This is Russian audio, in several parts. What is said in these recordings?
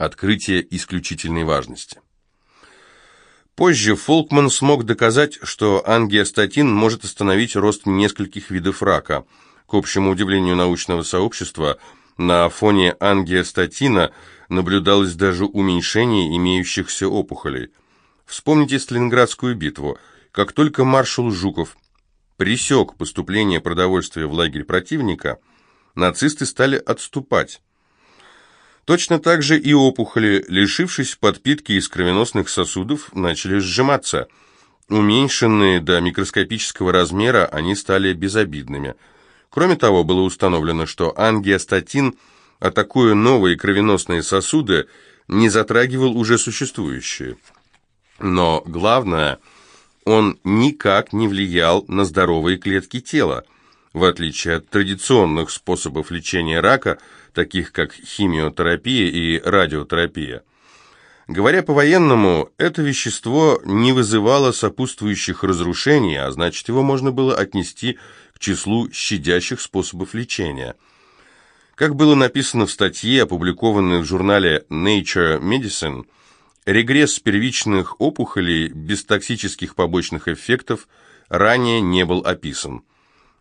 Открытие исключительной важности. Позже Фолкман смог доказать, что ангиостатин может остановить рост нескольких видов рака. К общему удивлению научного сообщества, на фоне ангиостатина наблюдалось даже уменьшение имеющихся опухолей. Вспомните Сталинградскую битву. Как только маршал Жуков пресек поступление продовольствия в лагерь противника, нацисты стали отступать. Точно так же и опухоли, лишившись подпитки из кровеносных сосудов, начали сжиматься. Уменьшенные до микроскопического размера, они стали безобидными. Кроме того, было установлено, что ангиостатин, атакуя новые кровеносные сосуды, не затрагивал уже существующие. Но главное, он никак не влиял на здоровые клетки тела. В отличие от традиционных способов лечения рака – таких как химиотерапия и радиотерапия. Говоря по-военному, это вещество не вызывало сопутствующих разрушений, а значит его можно было отнести к числу щадящих способов лечения. Как было написано в статье, опубликованной в журнале Nature Medicine, регресс первичных опухолей без токсических побочных эффектов ранее не был описан.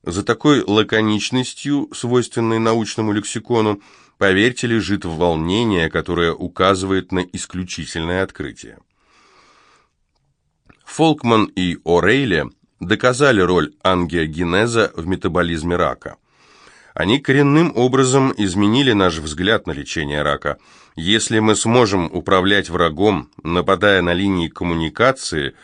За такой лаконичностью, свойственной научному лексикону, поверьте, лежит волнение, которое указывает на исключительное открытие. Фолкман и О'Рейли доказали роль ангиогенеза в метаболизме рака. Они коренным образом изменили наш взгляд на лечение рака. Если мы сможем управлять врагом, нападая на линии коммуникации,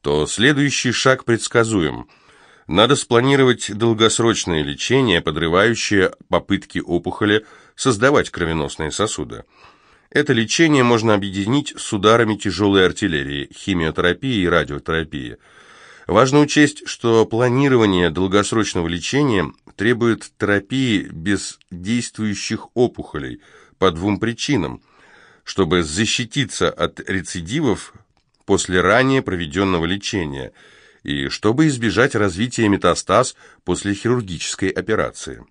то следующий шаг предсказуем – надо спланировать долгосрочное лечение, подрывающее попытки опухоли создавать кровеносные сосуды. Это лечение можно объединить с ударами тяжелой артиллерии, химиотерапии и радиотерапии. Важно учесть, что планирование долгосрочного лечения требует терапии без действующих опухолей по двум причинам. Чтобы защититься от рецидивов после ранее проведенного лечения – и чтобы избежать развития метастаз после хирургической операции.